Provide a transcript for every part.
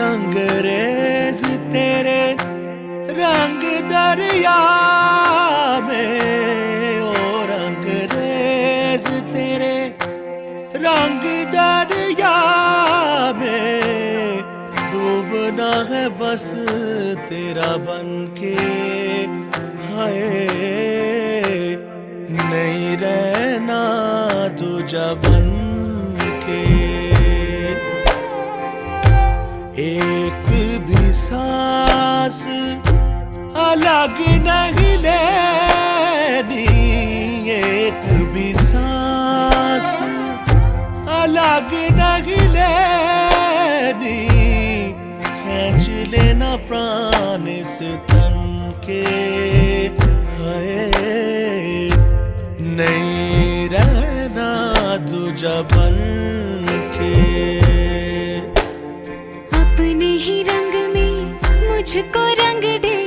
रंग रेज तेरे रंग दरिया में, ओ रंग रेज तेरे रंग दरिया में। डूबना है बस तेरा बन के, हाय। नहीं रहना तुझा बन के। सांस अलग नहीं लेनी, एक भी सांस अलग नहीं लेनी। खींच लेना प्राण इस तन के हाय नहीं रहना तुझा बन के। अपने ही मुझको रंग दे।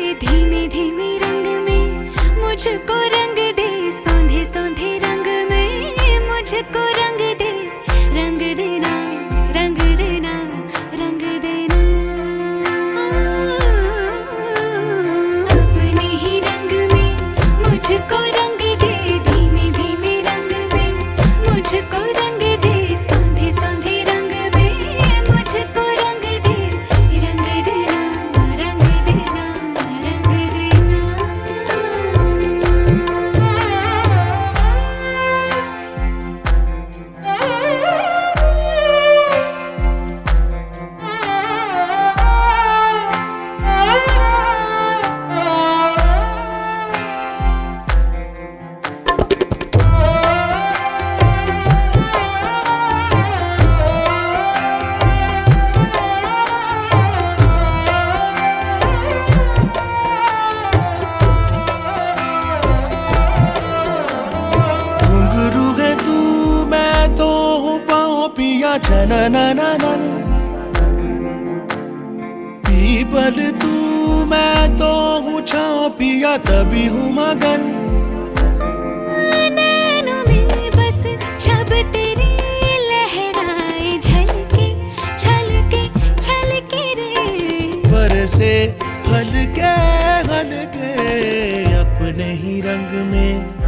पिया छननननन पीपल तू मैं तो हूँ छाओ पिया तभी हूँ मगन। हल्के हल्के अपने ही रंग में।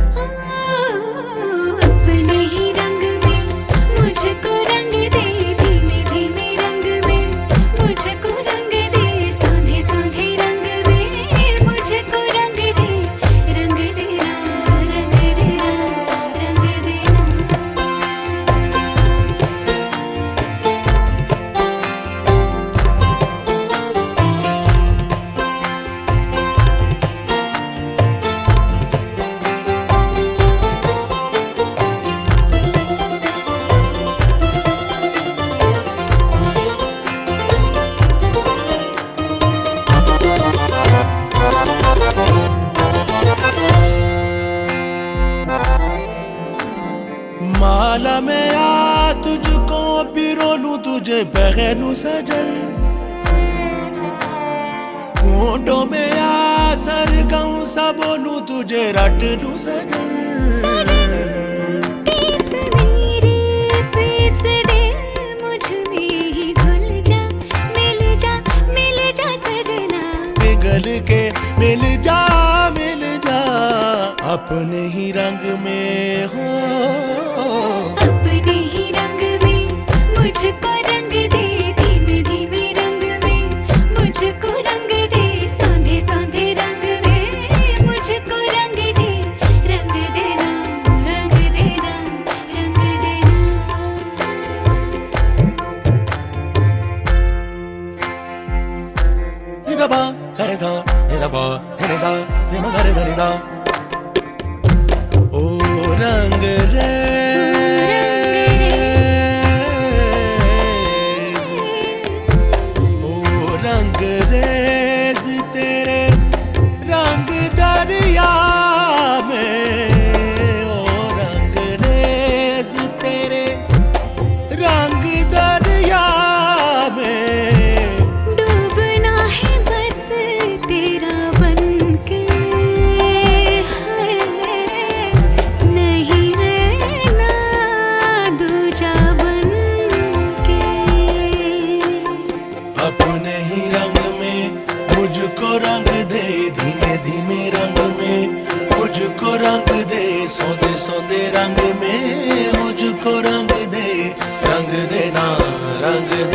माला में आ तुझको पिरो लूँ तुझे पहनू सजन होठों में आ सर गाऊं सा बोलूँ तुझे रट लूँ सजन सजन पीस मेरे पीस दे मुझमें ही घुल जा मिल जा मिल जा सजना। पिघल के मिल जा। अपने ही रंग में हो। अपने ही रंग में मुझको रंग में, मुझको रंग दे, धीमे धीमे रंग में। मुझको रंग दे सोते सोते रंग में। मुझको रंग दे, रंग देना, रंग दे